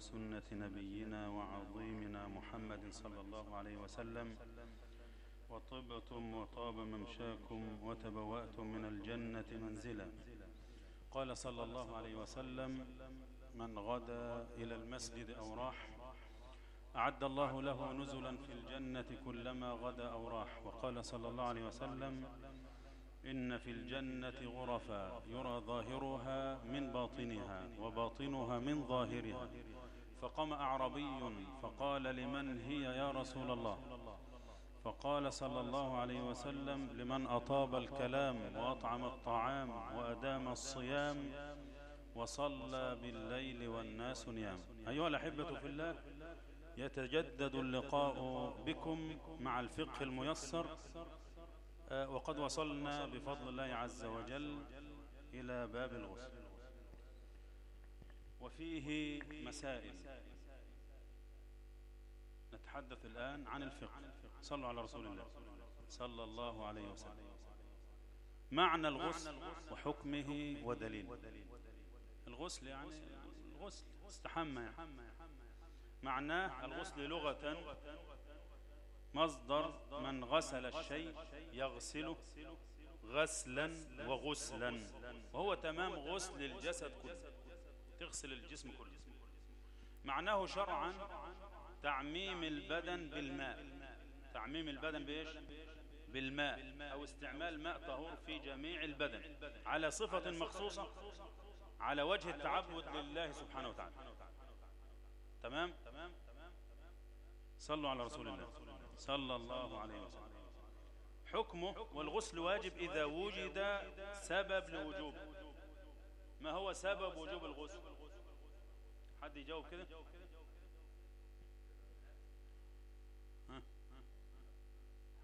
سنة نبينا وعظيمنا محمد صلى الله عليه وسلم. وطبتم وطاب ممشاكم وتبوأتم من الجنة منزلا. قال صلى الله عليه وسلم من غدا إلى المسجد أو راح أعد الله له نزلا في الجنة كلما غدا أو راح. وقال صلى الله عليه وسلم إن في الجنة غرفا يرى ظاهرها من باطنها وباطنها من ظاهرها. فقام أعربي فقال لمن هي يا رسول الله؟ فقال صلى الله عليه وسلم لمن أطاب الكلام وأطعم الطعام وأدام الصيام وصلى بالليل والناس نيام. أيها الأحبة في الله يتجدد اللقاء بكم مع الفقه الميسر. وقد وصلنا بفضل الله عز وجل إلى باب الغسل. وفيه مسائل. نتحدث الآن عن الفقه. صلوا على رسول الله. صلى الله عليه وسلم. معنى الغسل وحكمه ودليل. الغسل يعني الغسل استحمى يعني. معناه الغسل لغة مصدر من غسل الشيء يغسله غسلا وغسلا. وهو تمام غسل الجسد كله. تغسل الجسم كله. معناه شرعا تعميم البدن بالماء. تعميم البدن بإيش؟ بالماء. أو استعمال ماء طهور في جميع البدن. على صفة مخصوصة على وجه التعبد لله سبحانه وتعالى. تمام؟ صلوا على رسول الله. صلى الله عليه وسلم. حكمه والغسل واجب إذا وجد سبب لوجوبه. ما هو سبب وجوب الغسل؟ حد يجاوب كده؟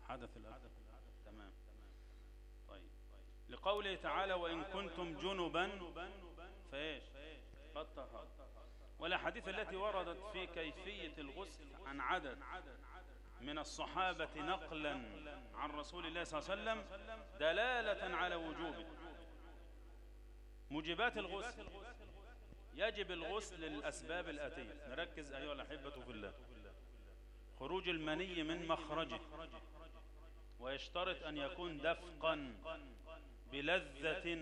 حدث الأرض تمام. طيب. لقوله تعالى وإن كنتم جنبا فإيش؟ فالطهار والأحاديث التي وردت في كيفية الغسل عن عدد من الصحابة نقلا عن رسول الله صلى الله عليه وسلم دلالة على وجوبه. موجبات الغسل. يجب الغسل للأسباب الآتية. نركز أيها الأحبة في الله. خروج المني من مخرجه. ويشترط أن يكون دفقا بلذة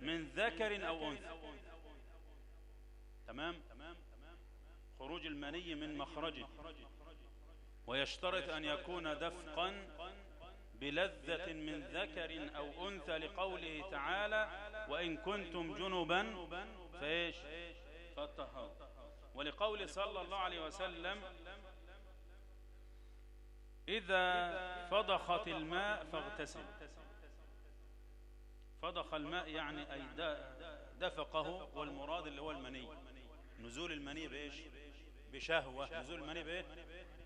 من ذكر أو أنثى. تمام؟ خروج المني من مخرجه. ويشترط أن يكون دفقا بلذة من ذكر أو أنثى لقوله تعالى وإن كنتم جنبا فإيش؟ فالطهار ولقول صلى الله عليه وسلم إذا فضخت الماء فاغتسل. فضخ الماء يعني أي دفقه والمراد اللي هو المني. نزول المني بإيش؟ بشهوة. نزول المني بإيه؟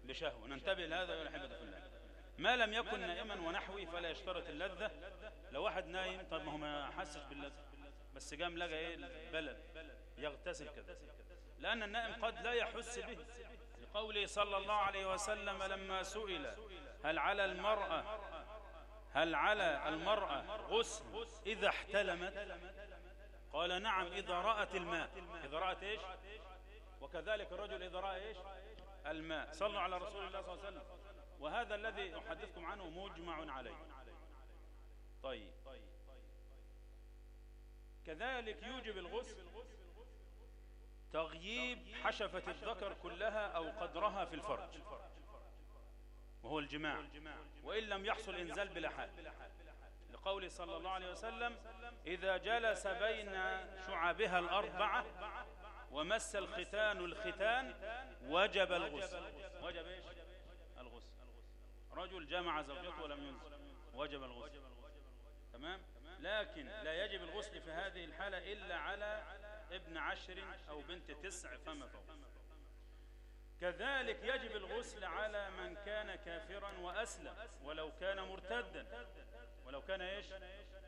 بشهوة. ننتبه لهذا يا حبة في الله ما لم يكن نائما ونحوي فلا يشترط اللذة. لو واحد نايم طب ما هو ما حسش باللذة. بس قام لقى إيه؟ بلد يغتسل كذا لأن النائم قد لا يحس به. لقوله صلى الله عليه وسلم لما سئل هل على المرأة هل على المرأة غسل إذا احتلمت؟ قال نعم إذا رأت الماء. إذا رأت إيش؟ وكذلك الرجل إذا رأى إيش؟ الماء. صلوا على رسول الله صلى الله عليه وسلم. وهذا الذي أحدثكم عنه مجمع عليه. طيب. كذلك يوجب الغسل تغييب حشفة الذكر كلها أو قدرها في الفرج. وهو الجماع. وإن لم يحصل إنزال بلا حال. لقول صلى الله عليه وسلم إذا جلس بين شعبها الأربعة ومس الختان الختان وجب الغسل. وجب إيش؟ رجل جمع زوجته ولم ينزل. وجب الغسل. تمام؟ لكن لا يجب الغسل في هذه الحالة إلا على ابن عشر أو بنت تسع فما فوق. كذلك يجب الغسل على من كان كافرا وأسلم ولو كان مرتدا. ولو كان إيش؟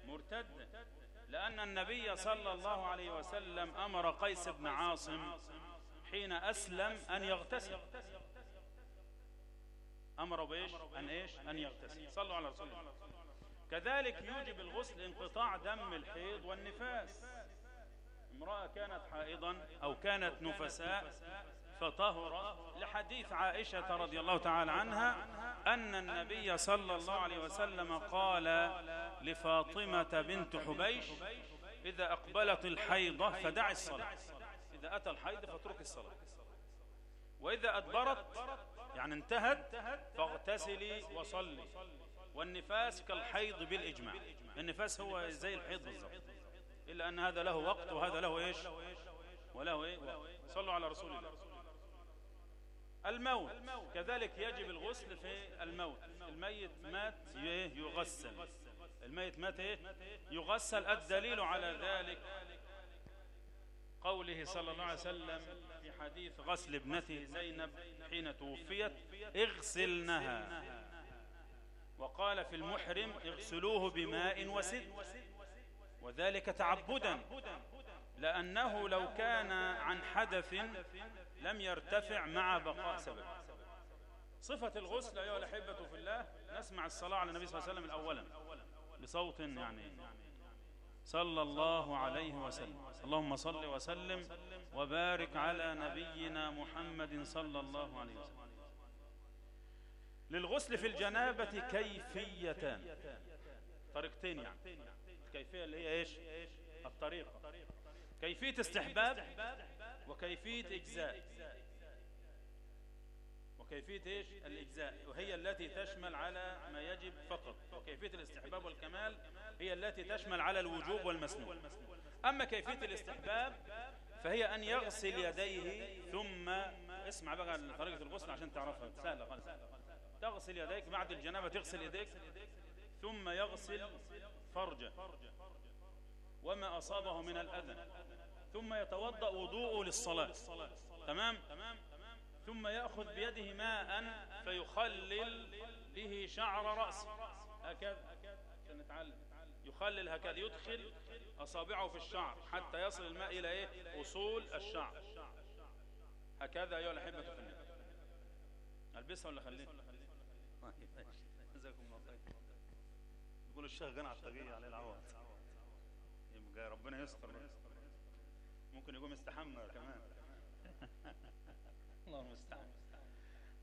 مرتدا. لأن النبي صلى الله عليه وسلم أمر قيس بن عاصم حين أسلم أن يغتسل. أمر بإيش؟ أن إيش؟ أن يغتسل. صلوا على رسول الله. كذلك يوجب الغسل انقطاع دم الحيض والنفاس. امرأة كانت حائضا أو كانت نفساء فطهر لحديث عائشة رضي الله تعالى عنها أن النبي صلى الله عليه وسلم قال لفاطمة بنت حبيش إذا أقبلت الحيضة فدع الصلاة. إذا أتى الحيض فاترك الصلاة. وإذا أدبرت يعني انتهت فاغتسلي وصلي. والنفاس كالحيض بالإجماع. النفاس هو زي الحيض بالضبط. إلا أن هذا له وقت وهذا له إيش؟ وله إيه؟ صلوا على رسول الله. الموت. كذلك يجب الغسل في الموت. الميت مات يغسل. الميت مات إيه؟ يغسل. الدليل على ذلك قوله صلى الله عليه وسلم في حديث غسل ابنته زينب حين توفيت اغسلنها. وقال في المحرم اغسلوه بماء وسد. وذلك تعبدا لأنه لو كان عن حدث لم يرتفع مع بقاء سبب. صفة الغسل أيها الأحبة في الله نسمع الصلاة على النبي صلى الله عليه وسلم الأولا بصوت يعني صلى الله عليه وسلم. اللهم صل وسلم وبارك على نبينا محمد صلى الله عليه وسلم. للغسل في الجنابة كيفيتان. طريقتين يعني. الكيفية اللي هي إيش؟ الطريقة. كيفية استحباب وكيفية إجزاء. وكيفية إيش؟ الإجزاء. وهي التي تشمل على ما يجب فقط. وكيفية الاستحباب والكمال هي التي تشمل على الوجوب والمسنون. أما كيفية الاستحباب فهي أن يغسل يديه ثم اسمع بقى طريقة الغسل عشان تعرفها. سهلة خالص. تغسل يديك بعد الجنابة تغسل يديك ثم يغسل فرجه. وما أصابه من الأذى. ثم يتوضأ وضوءه للصلاة. تمام؟ ثم يأخذ بيده ماء فيخلل به شعر رأسه. هكذا. نتعلم. يخلل هكذا. يدخل أصابعه في الشعر حتى يصل الماء إلى إيه؟ أصول الشعر. هكذا أيها الأحبة في النار ألبسها ولا خليها؟ جزاكم الله خير. يقول الشيخ جنى على الطريق عليه العوض. يبقى ربنا يستر. ممكن يقوم يستحمى كمان. الله المستعان.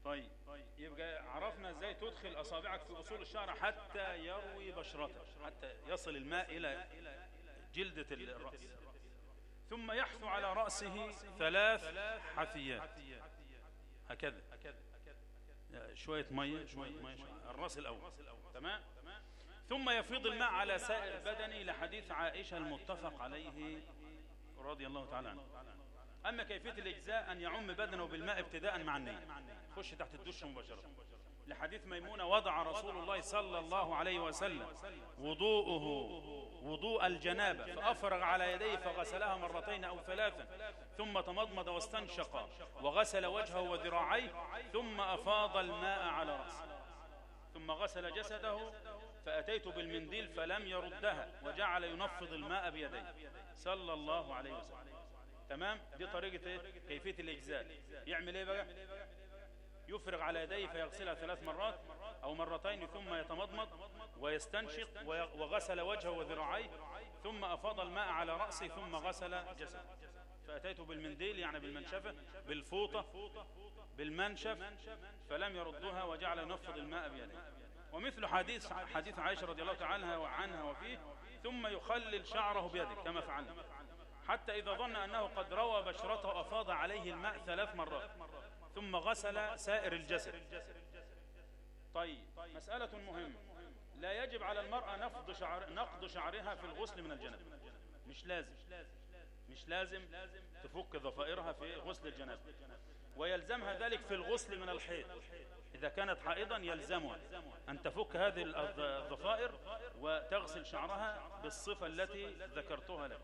طيب يبقى عرفنا إزاي تدخل أصابعك في أصول الشعر حتى يروي بشرته حتى يصل الماء إلى جلدة الرأس. ثم يحثو على رأسه ثلاث حثيات. هكذا. شوية مية شوية مية الرأس الأول. تمام؟ ثم يفيض الماء على سائر بدنه لحديث عائشة المتفق عليه رضي الله تعالى عنه أما كيفية الإجزاء أن يعم بدنه بالماء ابتداء مع النية خش تحت الدش مباشرة. لحديث ميمونة وضع رسول الله صلى الله عليه وسلم وضوءه وضوء الجنابة فأفرغ على يديه فغسلها مرتين أو ثلاثا ثم تمضمض واستنشق وغسل وجهه وذراعيه ثم أفاض الماء على رأسه. ثم غسل جسده فأتيت بالمنديل فلم يردها وجعل ينفض الماء بيديه. صلى الله عليه وسلم. تمام؟ دي طريقة إيه؟ كيفية الإجزاء. يعمل إيه بقى؟ يفرغ على يديه فيغسلها ثلاث مرات أو مرتين ثم يتمضمض ويستنشق وغسل وجهه وذراعيه ثم أفاض الماء على رأسه ثم غسل جسده. فأتيت بالمنديل يعني بالمنشفة بالفوطة بالمنشف فلم يردها وجعل ينفض الماء بيديه. ومثل حديث حديث عائشة رضي الله تعالى عنها وفيه ثم يخلل شعره بيده كما فعلنا. حتى إذا ظن أنه قد روى بشرته أفاض عليه الماء ثلاث مرات ثم غسل سائر الجسد. طيب مسألة مهمة. لا يجب على المرأة نفض شعر نقض شعرها في الغسل من الجنب. مش لازم. مش لازم تفك ضفائرها في غسل الجنب. ويلزمها ذلك في الغسل من الحيض. إذا كانت حائضا يلزمها أن تفك هذه الضفائر وتغسل شعرها بالصفة التي ذكرتها لك.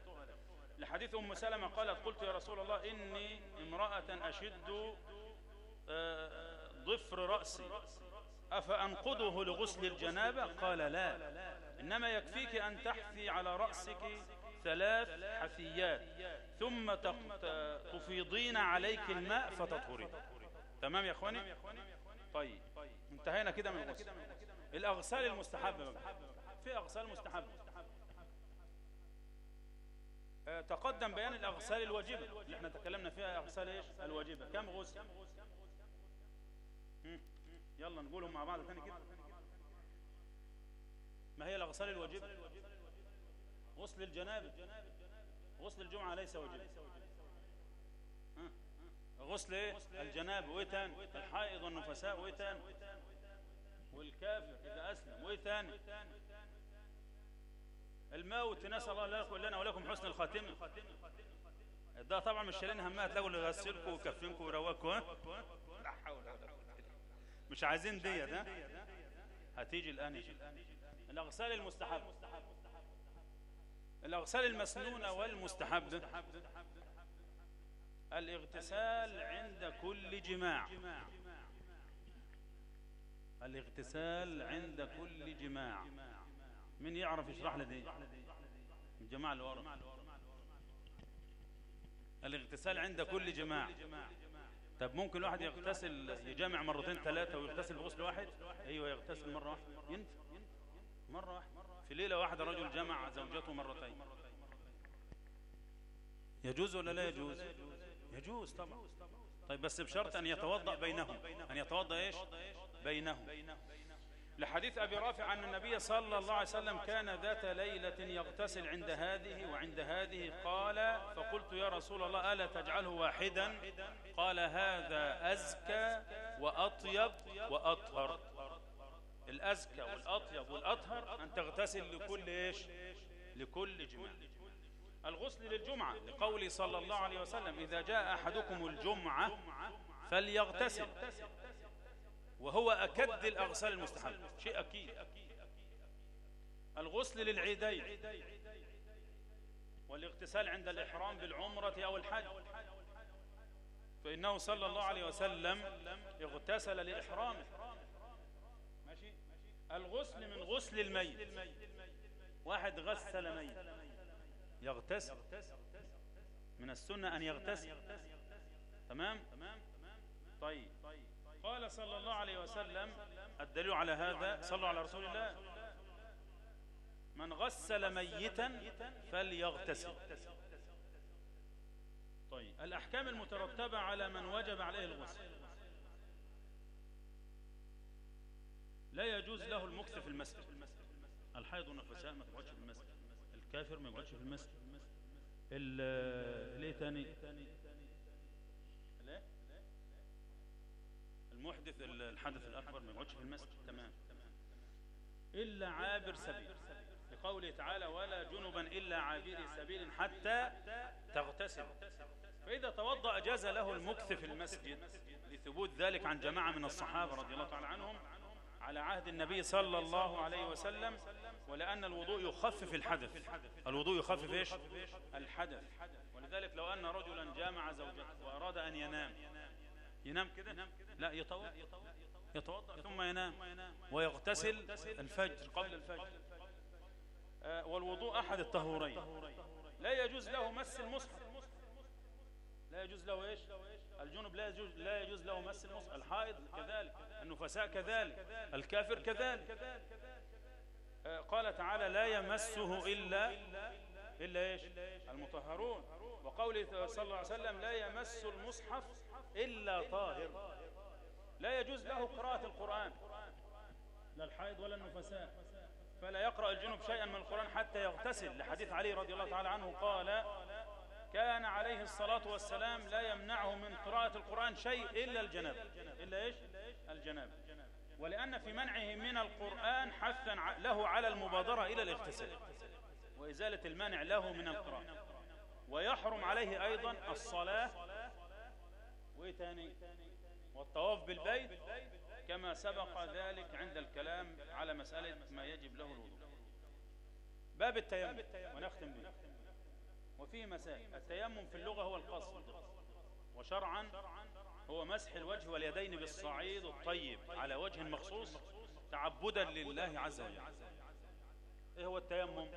لحديث أم سلمة قالت قلت يا رسول الله إني امرأة أشد آه، ضفر رأسي. أفأنقضه لغسل الجنابة؟ قال لا. إنما يكفيك أن تحثي على رأسك ثلاث حثيات ثم تفيضين عليك الماء فتطهرين. تمام يا أخواني؟ طيب انتهينا كده من الغسل. الأغسال المستحبة في أغسال مستحبة. آه، تقدم بيان الأغسال الواجبة اللي إحنا تكلمنا فيها أغسال إيش؟ الواجبة كم غسل؟ يلا نقولهم مع بعض ثاني كده. ما هي الأغسال الواجبة غسل الجنابة غسل الجمعة ليس واجبا؟ غسل إيه الجنابة. وإيه تاني؟ الحائض والنفساء. وإيه تاني؟ والكافر إذا أسلم. وإيه تاني؟ الموت نسأل الله لنا ولكم حسن الخاتمة ده طبعا مش شايلين همها تلاقوا اللي يغسلكم ويكفنكم ويروقكم ها؟ لا حول ولا قوة مش عايزين دي ده هتيجي شيخ. الأغسال المستحب. الأغسال المسنونة والمستحب. الاغتسال عند كل جماع. الاغتسال عند كل جماع. من يعرف يشرح لي دي؟ الجماعة اللي ورا. الاغتسال عند كل جماع طب ممكن الواحد يغتسل يجامع مرتين ثلاثة ويغتسل بغسل واحد؟ أيوه يغتسل مرة واحدة. ينفع. مرة واحدة. في ليلة واحدة رجل جمع زوجته مرتين. يجوز ولا لا يجوز؟ يجوز طبعا. طيب بس بشرط أن يتوضأ بينهم. أن يتوضأ إيش؟ بينهم. لحديث أبي رافع أن النبي صلى الله عليه وسلم كان ذات ليلة يغتسل عند هذه وعند هذه قال فقلت يا رسول الله ألا تجعله واحدا؟ قال هذا أزكى وأطيب وأطهر. الأزكى والأطيب والأطهر أن تغتسل لكل إيش؟ لكل جماع الغسل للجمعة لقول صلى الله عليه وسلم إذا جاء أحدكم الجمعة فليغتسل. وهو أكد الأغسال المستحب. شيء أكيد. الغسل للعيدين والاغتسال عند الإحرام بالعمرة أو الحج. فإنه صلى الله عليه وسلم اغتسل لإحرامه. الغسل من غسل الميت. واحد غسل ميت. يغتسل. من السنة أن يغتسل. تمام؟ طيب. قال صلى الله عليه وسلم الدليل على هذا صلوا على رسول الله. من غسل ميتا فليغتسل. طيب الأحكام المترتبة على من وجب عليه الغسل. لا يجوز له المكث في المسجد. الحيض والنفساء ما تقعدش في المسجد. الكافر ما يقعدش في المسجد. ليه تاني؟ المحدث الحدث الأكبر ما يقعدش في المسجد. تمام. إلا عابر سبيل. لقوله تعالى ولا جنبا إلا عابر سبيل حتى تغتسل. فإذا توضأ جاز له المكث في المسجد لثبوت ذلك عن جماعة من الصحابة رضي الله تعالى عنهم على عهد النبي صلى الله عليه وسلم ولأن الوضوء يخفف الحدث. الوضوء يخفف إيش؟ الحدث. ولذلك لو أن رجلا جامع زوجته وأراد أن ينام ينام كده؟ لا يتوضأ. يتوضأ ثم ينام ويغتسل الفجر قبل الفجر. آه والوضوء أحد الطهورين. لا يجوز له مس المصحف. لا يجوز له إيش؟ الجنب لا يجوز, لا يجوز له مس المصحف. الحائض كذلك النفساء كذلك الكافر كذلك. آه قال تعالى لا يمسه إلا إلا إيش؟ المطهرون. وقوله صلى الله عليه وسلم لا يمس المصحف إلا طاهر. لا يجوز له قراءة القرآن. لا الحائض ولا النفساء. فلا يقرأ الجنوب شيئا من القرآن حتى يغتسل. لحديث علي رضي الله تعالى عنه قال كان عليه الصلاة والسلام لا يمنعه من قراءة القرآن شيء إلا الجناب إلا إيش؟ الجناب ولأن في منعه من القرآن حثا له على المبادرة إلى الاغتسال. وإزالة المانع له من القراءة. ويحرم عليه أيضا الصلاة وإيه تاني والطواف بالبيت كما سبق ذلك عند الكلام على مسألة ما يجب له الوضوء. باب التيمم ونختم به. وفيه مسائل. التيمم في اللغة هو القصد وشرعا هو مسح الوجه واليدين بالصعيد الطيب على وجه مخصوص تعبدا لله عز وجل. إيه هو التيمم؟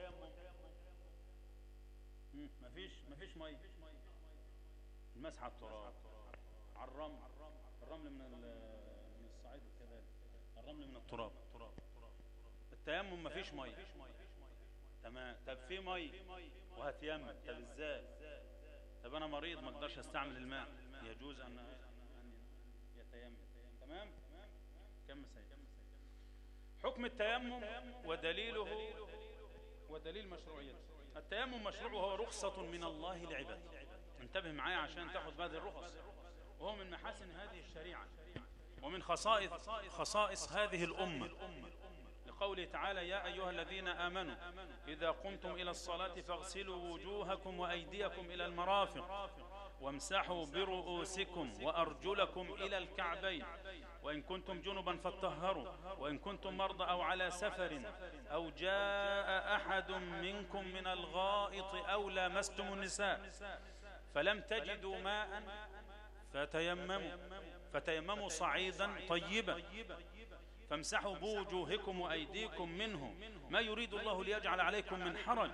مفيش مفيش مية. المسح التراب. على الرمل. الرمل من من الصعيد كذلك الرمل من التراب. التيمم مفيش مية. تمام. طب في مية. وهتيمم طب إزاي؟ طب أنا مريض ما أقدرش استعمل الماء. يجوز أن يتيمم. تمام؟ كم سيد حكم التيمم ودليله ودليل مشروعيته. التيمم مشروع وهو رخصة من الله لعباده. انتبه معايا عشان تاخذ هذه الرخص. وهو من محاسن هذه الشريعة ومن خصائص خصائص هذه الأمة. لقوله تعالى يا أيها الذين آمنوا إذا قمتم إلى الصلاة فاغسلوا وجوهكم وأيديكم إلى المرافق وامسحوا برؤوسكم وأرجلكم إلى الكعبين وإن كنتم جنبا فاتطهروا وإن كنتم مرضى أو على سفر أو جاء أحد منكم من الغائط أو لامستم النساء فلم تجدوا ماء فتيمموا فتيمموا صعيدا طيبا. فامسحوا بوجوهكم وأيديكم منه. ما يريد الله ليجعل عليكم من حرج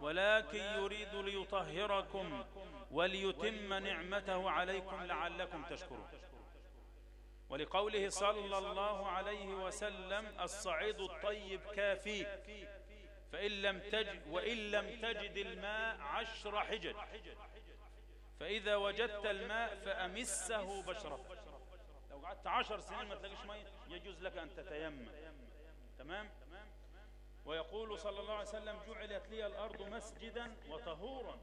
ولكن يريد ليطهركم وليتم نعمته عليكم لعلكم تشكرون. ولقوله صلى الله عليه وسلم الصعيد الطيب كافيك فإن لم تجد وإن لم تجد الماء عشر حجج. فإذا وجدت الماء فأمسه بشرة لو قعدت عشر سنين ما تلاقيش مية يجوز لك أن تتيمم. تمام؟ ويقول صلى الله عليه وسلم جعلت لي الأرض مسجدا وطهورا.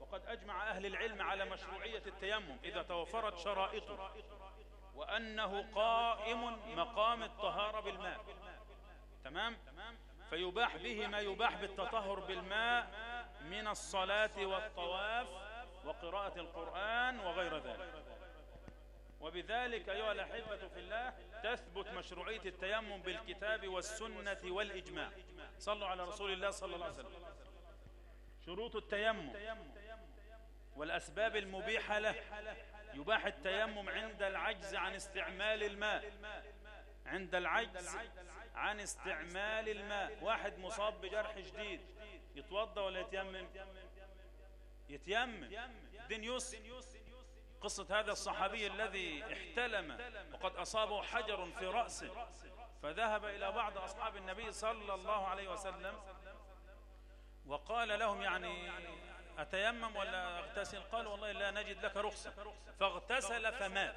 وقد أجمع أهل العلم على مشروعية التيمم إذا توفرت شرائطه. وأنه قائم مقام الطهارة بالماء. تمام؟ فيباح به ما يباح بالتطهر بالماء من الصلاة والطواف وقراءة القرآن وغير ذلك. وبذلك أيها الأحبة في الله تثبت مشروعية التيمم بالكتاب والسنة والإجماع. صلوا على رسول الله صلى الله عليه وسلم. شروط التيمم. والأسباب المبيحة له. يباح التيمم عند العجز عن استعمال الماء. عند العجز عن استعمال الماء. واحد مصاب بجرح شديد. يتوضى ولا يتيمم؟ يتيمم. دين يسر قصة هذا الصحابي الذي احتلم وقد أصابه حجر في رأسه فذهب إلى بعض أصحاب النبي صلى الله عليه وسلم وقال لهم يعني أتيمم ولا أغتسل؟ قال والله لا نجد لك رخصة. فاغتسل فمات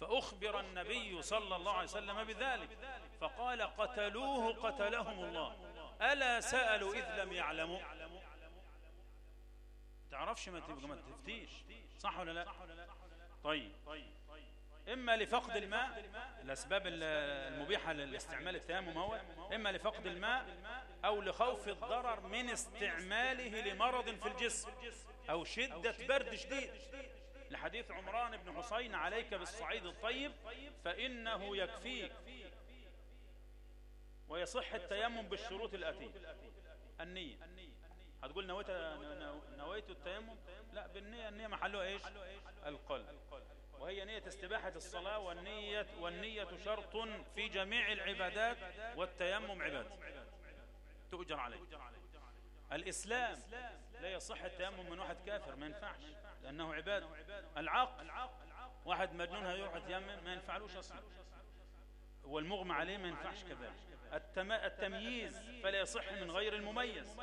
فأخبر النبي صلى الله عليه وسلم بذلك. فقال قتلوه قتلهم الله. ألا سألوا إذ لم يعلموا؟ تعرفش ما تفتيش. صح ولا لا؟ طيب. إما لفقد الماء الأسباب المبيحة للاستعمال التيمم هو إما لفقد الماء أو لخوف الضرر من استعماله لمرض في الجسم أو شدة برد شديد. لحديث عمران بن حسين عليك بالصعيد الطيب فإنه يكفيك. ويصح التيمم بالشروط الآتية النية. هتقول نويت نويت التيمم؟ لا بالنية النية محلها إيش؟ القلب. وهي نية استباحة الصلاة والنية, والنية شرط في جميع العبادات والتيمم عباد. تؤجر عليه. الإسلام لا يصح التيمم من واحد كافر ما ينفعش لأنه عباد. العقل واحد مجنون هيروح يتيمم ما ينفعلوش أصلا. والمغمى عليه ما ينفعش كذلك. التمييز فلا يصح من غير المميز.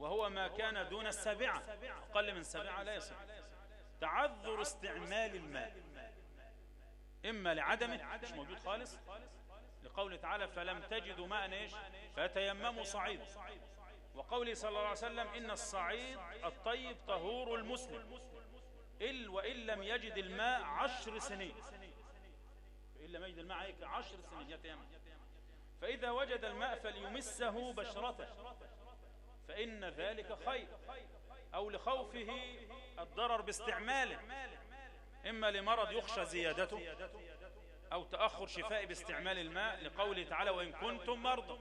وهو ما كان دون السابعة. أقل من سابعة لا يصح. تعذر استعمال الماء. إما لعدمه مش موجود خالص. لقوله تعالى فلم تجدوا ماء إيش؟ فتيمموا صعيد. وقوله صلى الله عليه وسلم إن الصعيد الطيب طهور المسلم. إل وإن لم يجد الماء عشر سنين. إن لم يجد الماء عشر سنين يتيمم فإذا وجد الماء فليمسه بشرته. فإن ذلك خير أو لخوفه الضرر باستعماله. إما لمرض يخشى زيادته أو تأخر شفاء باستعمال الماء لقوله تعالى وإن كنتم مرضى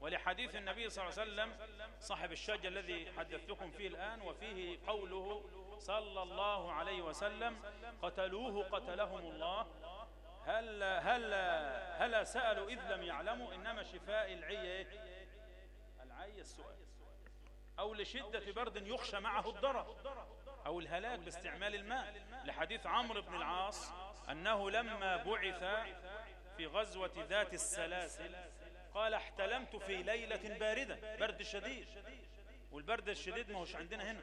ولحديث النبي صلى الله عليه وسلم صاحب الشجر الذي حدثتكم فيه الآن وفيه قوله صلى الله عليه وسلم قتلوه قتلهم الله هل, هل, هل سألوا إذ لم يعلموا إنما شفاء العي العي السؤال. أو لشدة برد يخشى معه الضرر أو الهلاك باستعمال الماء. لحديث عمرو بن العاص أنه لما بعث في غزوة ذات السلاسل قال احتلمت في ليلة باردة برد شديد. والبرد الشديد ما هوش عندنا هنا.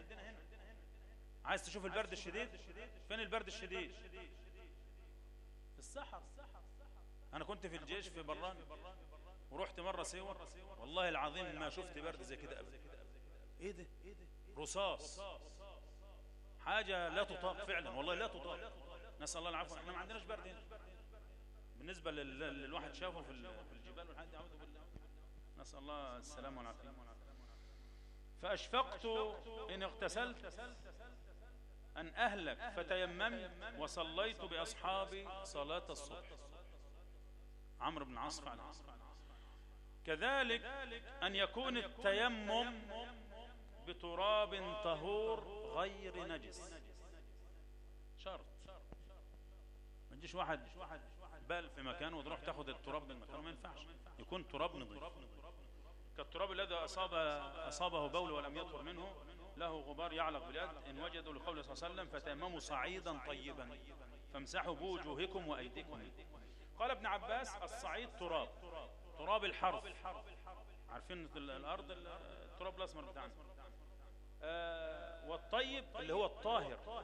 عايز تشوف البرد الشديد؟ فين البرد الشديد؟ في الصحراء. أنا كنت في الجيش في بران ورحت مرة سيوة. والله العظيم ما شفت برد زي كده ابدا. إيه ده رصاص. حاجة لا تطاق فعلا والله لا تطاق. نسأل الله العفو. إحنا ما عندناش برد هنا بالنسبة للواحد شافه في الجبال والحاجة نسأل الله السلام والعافية. فأشفقت إن اغتسلت أن أهلك فتيممت وصليت بأصحابي صلاة الصبح. عمرو بن عاص كذلك أن يكون التيمم بتراب طهور غير نجس. شرط. ما تجيش واحد بال في مكان وتروح تاخد التراب من مكانه ما ينفعش. يكون تراب نظيف. كالتراب الذي أصاب أصابه بول ولم يطهر منه له غبار يعلق باليد. إن وجدوا لقوله صلى الله عليه وسلم فتيمموا صعيدا طيبا فامسحوا بوجوهكم وأيديكم. قال ابن عباس الصعيد تراب تراب الحرف عارفين الأرض التراب الأسمر بتاعنا. والطيب اللي هو الطاهر.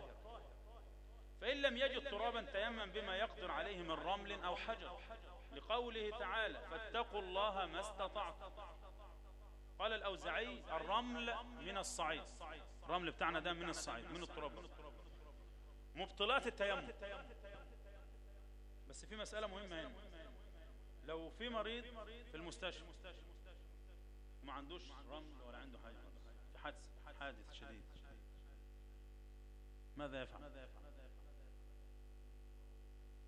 فإن لم يجد ترابا تيمم بما يقدر عليه من رمل أو حجر. لقوله تعالى فاتقوا الله ما استطعتم. قال الأوزعي الرمل من الصعيد. الرمل بتاعنا ده من الصعيد من التراب. مبطلات التيمم. بس في مسألة مهمة هنا. لو في مريض في المستشفى وما عندوش رمل ولا عنده حاجة في حادث حادث شديد. ماذا يفعل؟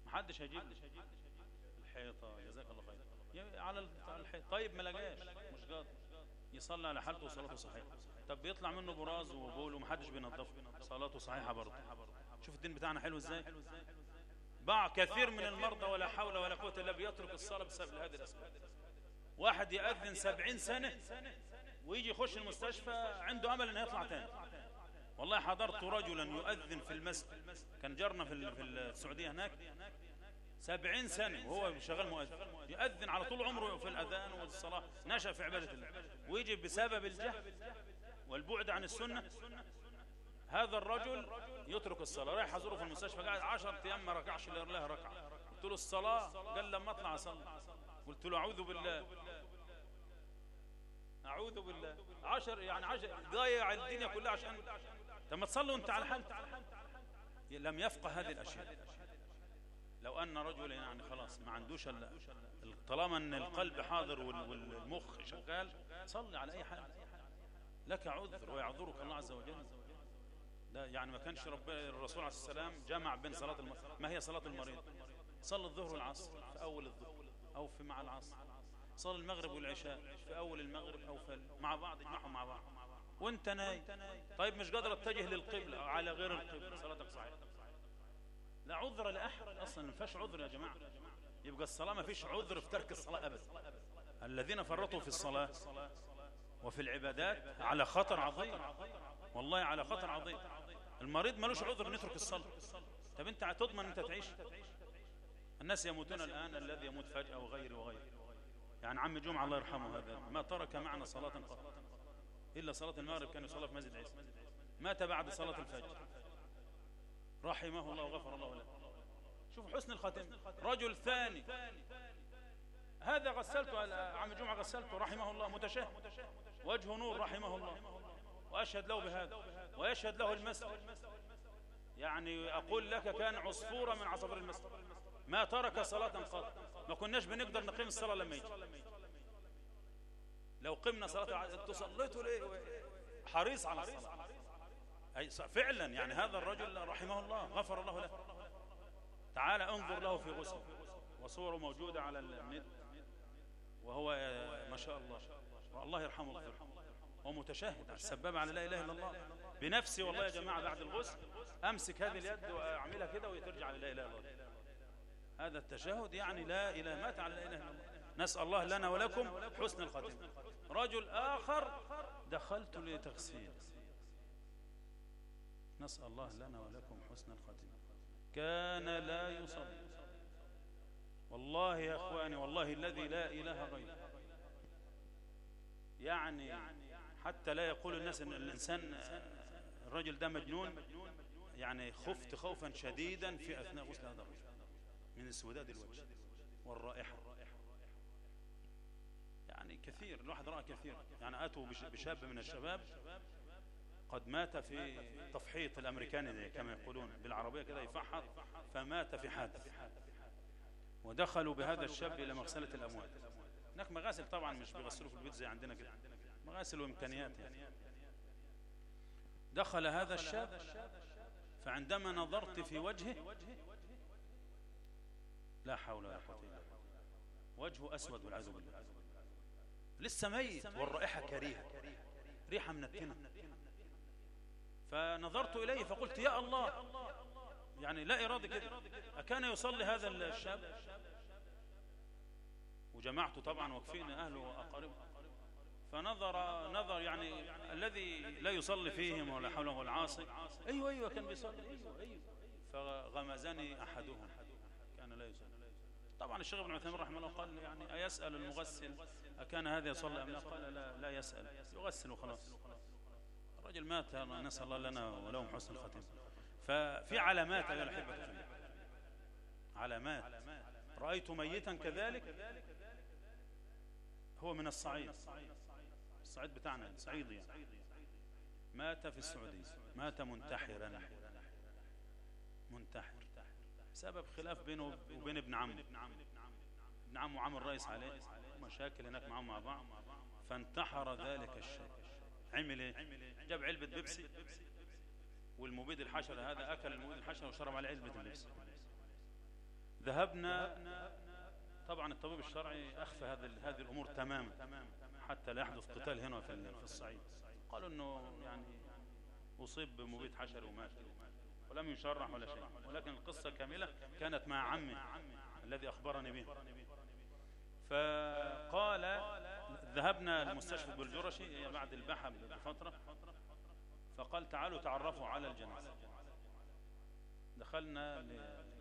محدش هيجيب الحيطة جزاك الله خير. على الحيط طيب ما لقاش. مش قادر يصلي على حالته وصلاته صحيحة. طب بيطلع منه براز وبول ومحدش بينظفه. صلاته صحيحة برضه. شوف الدين بتاعنا حلو إزاي. بعض كثير من المرضى ولا حول ولا قوة إلا بيترك الصلاة بسبب هذه الأسباب. واحد يأذن سبعين سنة ويجي يخش المستشفى عنده أمل أنه يطلع تاني. والله حضرت رجلا يؤذن في المسجد. كان جارنا في السعودية هناك. سبعين سنة وهو شغال مؤذن. يؤذن على طول عمره في الأذان والصلاة. نشأ في عبادة الله. ويجي بسبب الجهل والبعد عن السنة هذا الرجل يترك الصلاة. رايح أزوره في المستشفى قاعد عشر أيام ما ركعش له ركعة. قلت له الصلاة؟ قال لما أطلع أصلي. قلت له أعوذ بالله. أعوذ بالله. عشر يعني عشر ضايع الدنيا كلها عشان لما تصلوا أنت على حالك لم يفقه هذه الأشياء. لو أن رجل يعني خلاص ما عندوش طالما أن القلب حاضر والمخ شغال صلي على أي حال. لك عذر ويعذرك الله عز وجل. ده يعني ما كانش رب الرسول عليه السلام جمع بين صلاة المريض ما هي صلاة المريض؟ صلى الظهر والعصر في أول الظهر أو في مع العصر. صلى المغرب والعشاء في أول المغرب أو في مع بعض مع بعض. وأنت نايم. طيب مش قادر اتجه للقبلة على غير القبلة. صلاتك صحيحة. لا عذر لأحد أصلا ما فيش عذر يا جماعة. يبقى الصلاة ما فيش عذر في ترك الصلاة أبدا. الذين فرطوا في الصلاة وفي العبادات على خطر عظيم. والله على خطر عظيم. المريض ملوش عذر ان يترك الصلاة. طب أنت هتضمن أنت تعيش؟ الناس يموتون الآن الذي يموت فجأة وغيره وغيره يعني عم جمعة الله يرحمه هذا ما ترك معنا صلاة قط. إلا صلاة المغرب كان يصلى في مسجد عيسى. مات بعد صلاة الفجر. رحمه الله وغفر الله له. شوف حسن الخاتم. رجل ثاني. هذا غسلته عم جمعة غسلته رحمه الله متشهد. وجه نور رحمه الله. وأشهد له بهذا. ويشهد له المسجد. يعني أقول لك كان عصفورة من عصفور المسجد. ما ترك صلاة قط. ما كناش بنقدر نقيم الصلاة لما يجي. لو قمنا صلاة تصليتوا ليه؟ حريص على الصلاة. أي فعلا يعني هذا الرجل رحمه الله غفر الله له. تعال انظر له في غسل. وصوره موجودة على النت. وهو ما شاء الله. والله يرحمه الله. هو متشهد السباب على لا إله إلا الله. بنفسي والله يا جماعة بعد الغسل أمسك هذه اليد وأعملها كده وترجع لا إله إلا الله. هذا التشهد يعني لا إله مات على لا إله إلا الله نسأل الله لنا ولكم حسن الخاتمة رجل آخر دخلت لتغسيل. نسأل الله لنا ولكم حسن الخاتمة كان لا يصلي. والله يا أخواني والله الذي لا إله غيره. يعني حتى لا يقول الناس أن الإنسان الرجل ده مجنون يعني خفت خوفا شديدا في أثناء غسل هذا الرجل. من اسوداد الوجه والرائحة. يعني كثير الواحد رأى كثير. يعني أتوا بشاب من الشباب قد مات في تفحيط الأمريكاني كما يقولون. بالعربية كده يفحط فمات في حادث. ودخلوا بهذا الشاب إلى مغسلة الأموات هناك مغاسل طبعا مش بيغسلوا في البيت زي عندنا كده. مغاسل وإمكانيات يعني. دخل هذا الشاب فعندما نظرت في وجهه لا حول ولا قوة إلا بالله. وجهه أسود والعياذ بالله. لسه ميت والرائحة كريهة. ريحة منتنة فنظرت إليه فقلت يا الله. يعني لا إرادة كده. أكان يصلي هذا الشاب؟ وجماعته طبعا واقفين أهله وأقاربه. فنظر نظر يعني الذي لا يصلي فيهم ولا حوله ولا عاصي أيوة أيوة كان بيصلي. أيوة أيوة. فغمزني يصلي طبعا الشيخ ابن عثيمين رحمه الله قال يعني أيسأل المغسل أكان هذا يصلي أم لا؟ قال لا, لا يسأل يغسل وخلاص. الرجل مات نسأل الله لنا ولهم حسن الختم ففي علامات أيها الأحبة علامات. رأيت ميتا كذلك؟ هو من الصعيد. الصعيد بتاعنا صعيدي. يعني مات في السعودية. مات منتحرا. منتحر سبب خلاف بينه وبين ابن عمه. ابن عمه عمل رئيس عليه مشاكل هناك معهم مع بعض فانتحر ذلك الشيء. عمل إيه؟ جاب علبة بيبسي والمبيد الحشرة هذا أكل المبيد الحشرة وشرب على علبة البيبسي. ذهبنا طبعا الطبيب الشرعي أخفى هذه هذه الأمور تماما حتى لا يحدث قتال هنا في في الصعيد. قالوا أنه يعني أصيب بمبيد حشري ومات. ولم يشرح ولا شيء. ولكن القصة كاملة كانت مع عمي الذي أخبرني به. فقال ذهبنا المستشفى بالجرشي بعد البحث بفترة. فقال تعالوا تعرفوا على الجنازة. دخلنا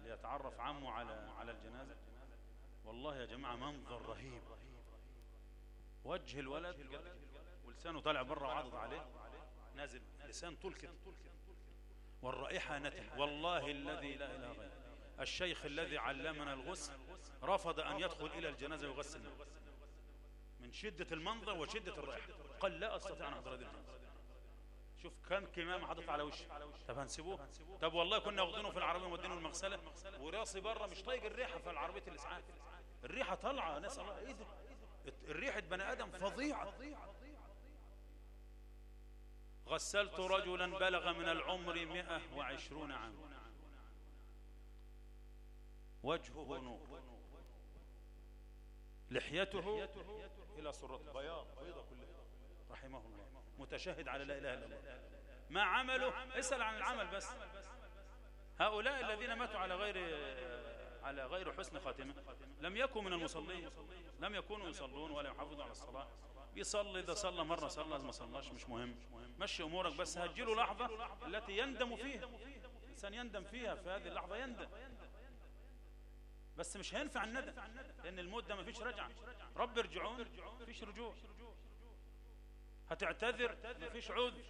ليتعرف عمه على على الجنازة. والله يا جماعة منظر رهيب. وجه الولد ولسانه طالع بره وعضض عليه. نازل لسان طول كده. والرائحة نتن. والله الذي لا إله غيره. الشيخ الذي علمنا الغسل رفض أن يدخل إلى الجنازة ويغسل من شدة المنظر وشدة الرائحة. قال لا أستطيع أن أحضر هذه الجنازة. شوف كم كمامة حاطط على وشه طب هنسيبوه؟ طب والله كنا واخدينه في العربية مودينه المغسلة. وراسي بره مش طايق الريحة في العربية الإسعاف. الريحة طالعة نسأل الله. إيه ده؟ الريحة بني آدم فظيعة. غسلت رجلا بلغ من العمر مئة وعشرون عاما وجهه نور. لحيته إلى سرة بياض بيضة كلها. رحمه الله. متشهد على لا إله إلا الله. ما عمله؟ اسأل عن العمل بس. هؤلاء الذين ماتوا على غير على غير حسن خاتمة لم يكونوا من المصلين. لم يكونوا يصلون ولا يحافظوا على الصلاة. بيصلي إذا صلى مرة صلى ما صلاش مش مهم. مشي أمورك بس هجيله لحظة التي يندم فيها. الإنسان يندم فيها في هذه اللحظة يندم. بس مش هينفع الندم لأن الموت ده ما فيش رجعة. رب ارجعون فيش رجوع. هتعتذر ما فيش عود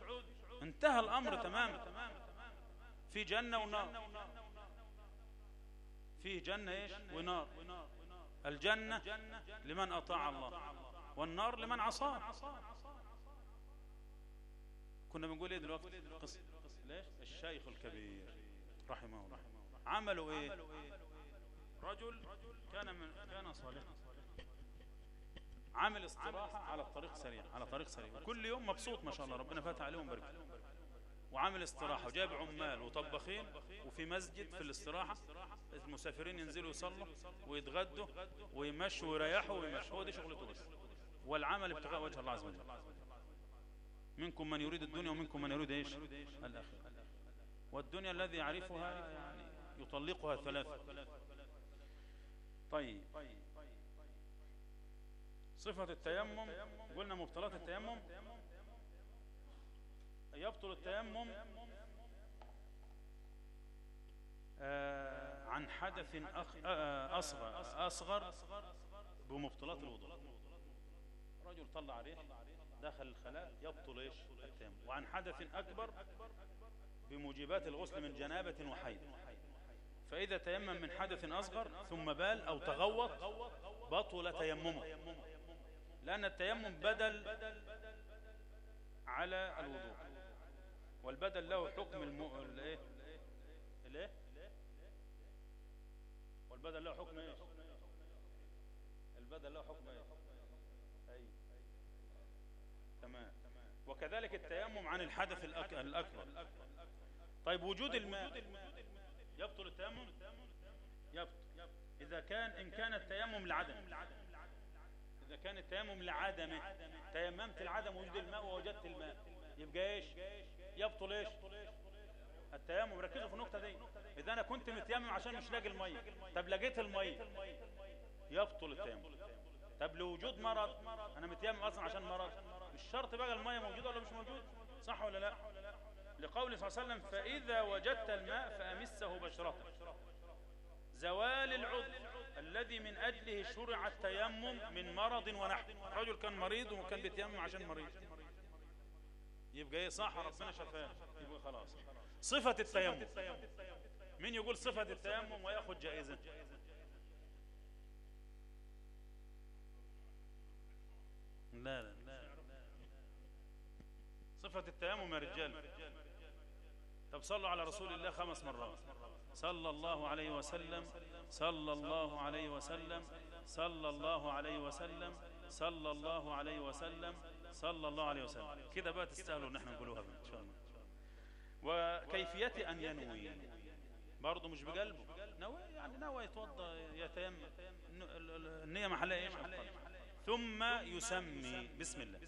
انتهى الأمر تماما. في جنة ونار. فيه جنة إيش؟ ونار. الجنة لمن أطاع الله. والنار لمن عصاه. كنا بنقول إيه دلوقتي؟ قصة ليش؟ الشيخ الكبير رحمه الله. عملوا إيه؟ رجل كان من كان صالحا. عامل استراحة على الطريق سريع على طريق سريع. كل يوم مبسوط ما شاء الله ربنا فاتح عليهم بركة. وعامل استراحة وجايب عمال وطبخين وفي مسجد في الاستراحة. المسافرين ينزلوا يصلوا ويتغدوا ويمشوا ويريحوا ويمشوا. هو دي شغلته بس. والعمل ابتغاء وجه الله عز وجل. منكم من يريد الدنيا ومنكم من يريد إيش؟ الآخرة. والدنيا الذي يعرفها يعني يطلقها ثلاثة. طيب. صفة التيمم قلنا مبطلات التيمم. يبطل التيمم آه عن حدث أخ آه أصغر أصغر بمبطلات الوضوء. رجل طلع ريح دخل الخلاء يبطل إيش؟ التيمم. وعن حدث أكبر بموجبات الغسل من جنابة وحيض. فإذا تيمم من حدث أصغر ثم بال أو تغوط بطل تيممه. لأن التيمم بدل على الوضوء. والبدل له حكم الم... الإيه؟ الإيه؟ والبدل له حكم إيه البدل له حكم إيه اي تمام وكذلك التيمم عن الحدث الأك... الأكبر. طيب وجود الماء. يبطل التيمم؟ يبطل. إذا كان إن كان التيمم لعدم. إذا كان التيمم لعدمه تيممت العدم وجود الماء ووجدت الماء يبقى إيش؟ يبطل إيش؟ التيمم. ركزوا في النقطة دي. إذا أنا كنت متيمم عشان مش لاقي المية طب لقيت المية يبطل التيمم. طب لوجود مرض أنا متيمم أصلا عشان مرض. مش شرط بقى المية موجودة ولا مش موجود صح ولا لا؟ لقول صلى الله عليه وسلم فإذا وجدت الماء فأمسه بشرته. زوال العضو الذي من أجله شرع التيمم من مرض ونحو. رجل كان مريض وكان بيتيمم عشان مريض. يبقى إيه؟ صح ربنا شفاه. يبقى خلاص. صفة التيمم. مين يقول صفة التيمم ويأخذ جائزة؟ لا لا. صفة التيمم يا رجال. طب صلوا على رسول الله خمس مرات. صلى الله عليه وسلم. صلى الله عليه وسلم. صلى الله عليه وسلم. صلى الله عليه وسلم. صلى الله عليه وسلم. كده بقى تستاهلوا إن إحنا نقولوها إن شاء الله. وكيفية أن ينوي. برضه مش بقلبه. نوى يعني نوى يتوضأ يتيمم. النية محلها إيش ثم يسمي. بسم الله.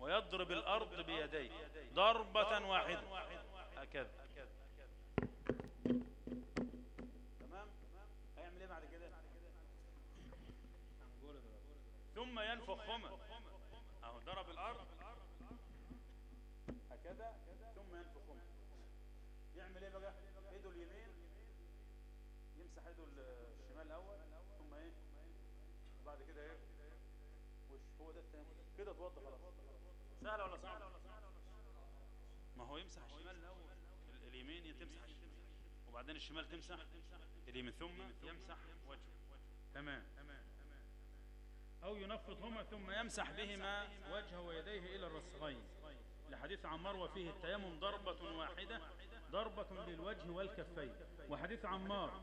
ويضرب الأرض بيديه ضربة واحدة. هكذا. تمام؟ هيعمل إيه بعد كده؟ ثم ينفخهما أهو ضرب الأرض. هكذا. ثم ينفخهما يعمل إيه بقى؟ ايده اليمين. يمسح ايده الشمال الأول. ثم إيه؟ وبعد كده إيه؟ وش؟ هو ده التاني. كده توضى خلاص. ولا ما هو يمسح الشمال الأول. اليمين تمسح الشمال. وبعدين الشمال تمسح اليمين ثم يمسح وجهه. تمام. أو ينفضهما ثم يمسح بهما وجهه ويديه إلى الرسغين. لحديث عمار وفيه التيمم ضربة واحدة ضربة للوجه والكفين. وحديث عمار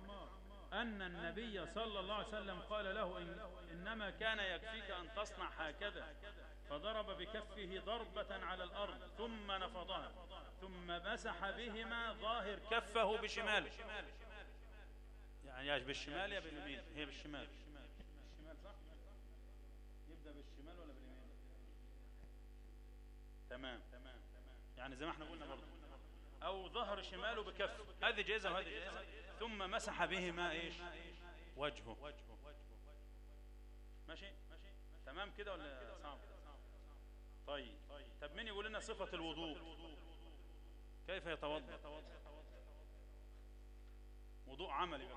أن النبي صلى الله عليه وسلم قال له إن إنما كان يكفيك أن تصنع هكذا. فضرب بكفه ضربة على الأرض ثم نفضها ثم مسح بهما ظاهر كفه بشماله. يعني بالشمال يا باليمين هي بالشمال. صح يبدأ بالشمال ولا باليمين؟ تمام. يعني زي ما إحنا قلنا برضه. أو ظهر شماله بكف هذه جائزة وهذه جائزة. ثم مسح بهما إيش؟ وجهه. ماشي؟ تمام كده ولا صعب؟ طيب. طب مين يقول لنا صفة الوضوء؟ كيف يتوضأ؟ وضوء عملي